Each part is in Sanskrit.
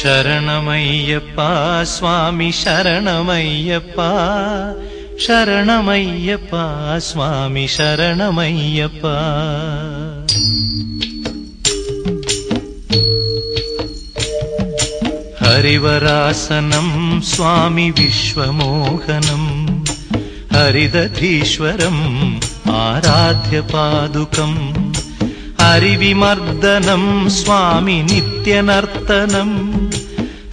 शरणमय्यप्पा स्वामी शरणमय्यप्पा शरणमय्यप्पा स्वामि शरणमय्यप्पा। हरिवरासनं स्वामि विश्वमोहनं हरिदधीश्वरम् आराध्यपादुकं हरिविमर्दनं स्वामि नित्यनर्तनम्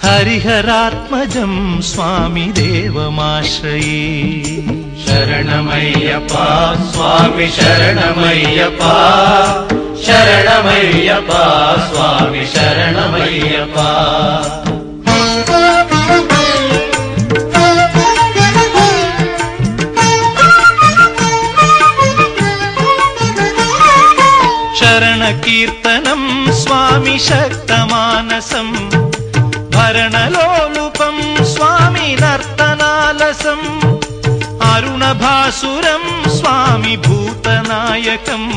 हरिहरात्मजं स्वामी देवमाश्रये। शरणमय्यपा स्वामि शरणमय्यपा शरणमय्यपा स्वामि शरणमय्यपा। शरणकीर्तनं स्वामि शक्तमानसम्। रणलोलुपं स्वामि नर्तनालसम् अरुणभासुरं स्वामि भूतनायकम्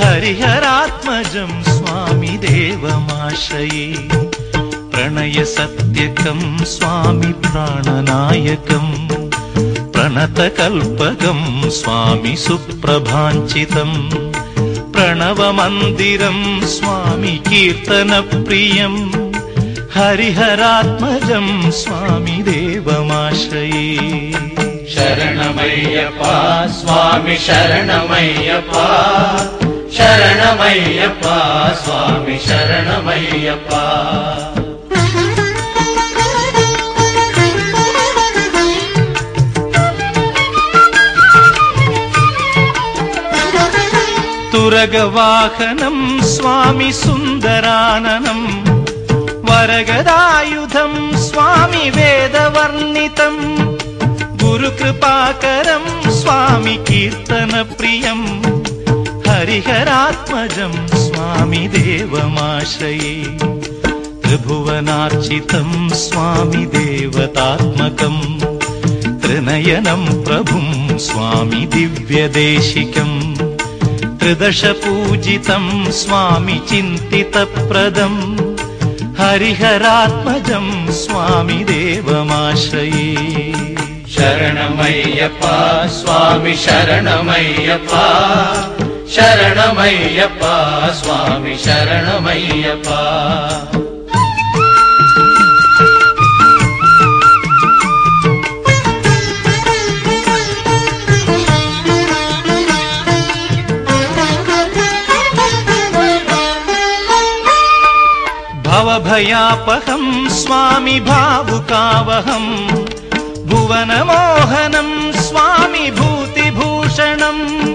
हरिहरात्मजं स्वामि देवमाश्रये प्रणयसत्यकं स्वामि प्राणनायकम् प्रणतकल्पकं स्वामि सुप्रभाञ्चितम् प्रणवमन्दिरं स्वामि कीर्तनप्रियम्। हरिहरात्मजं स्वामि देवमाश्रये। शरणमय्यपा स्वामि शरणमय्यप्पा शरणमय्यप्पा स्वामिपारगवाहनं स्वामी सुन्दरानम् वरगदायुधं स्वामि वेदवर्णितं गुरुकृपाकरं स्वामि कीर्तनप्रियं हरिहरात्मजं स्वामि देवमाश्रये त्रिभुवनार्चितं स्वामि देवतात्मकम् त्रिनयनं प्रभुं स्वामि दिव्यदेशिकम् त्रिदशपूजितं स्वामि चिन्तितप्रदम्। हरिहरात्मजं स्वामी देवमाश्रये। शरणमय्यप्पा स्वामि शरणमय्यप्पा शरणमय्यप्पा स्वामि शरणमय्यप्पा। भवभयापहं स्वामि भावुकावहं। भुवनमोहनं स्वामि भूतिभूषणम्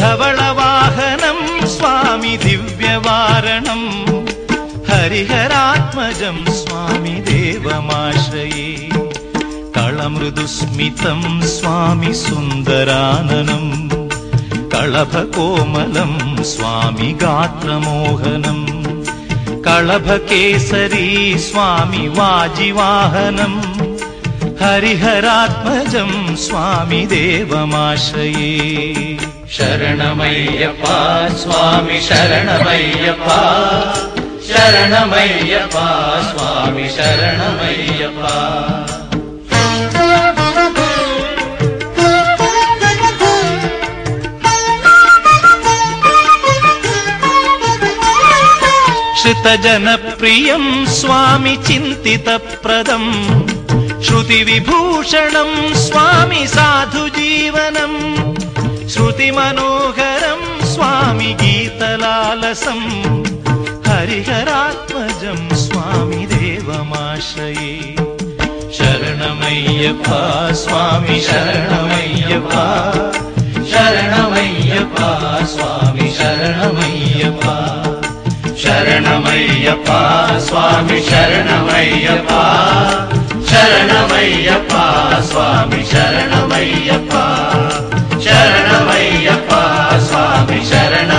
धवलवाहनं स्वामि दिव्यवारणम् हरिहरात्मजं स्वामि देवमाश्रये। कळमृदुस्मितं स्वामि सुन्दराननम् कळभकोमलं स्वामि गात्रमोहनम् कळभकेसरी स्वामि वाजिवाहनम् हरिहरात्मजम् स्वामि देवमाश्रये। शरणमय्यपा स्वामि शरणमय्यपा शरणमय्यपा स्वामि शरणमय्यपा। श्रितजनप्रियं स्वामि चिन्तितप्रदम् श्रुतिविभूषणं स्वामि साधुजीवनम् श्रुतिमनोहरं स्वामि गीतलालसम् हरिहरात्मजं स्वामि देवमाश्रये। शरणमय्यप्प स्वामि शरणमय्यप्प சரணமையப்பா சுவாமி சரணமையப்பா சரணமையப்பா சுவாமி சரணமையப்பா சரணமையப்பா சுவாமி சரண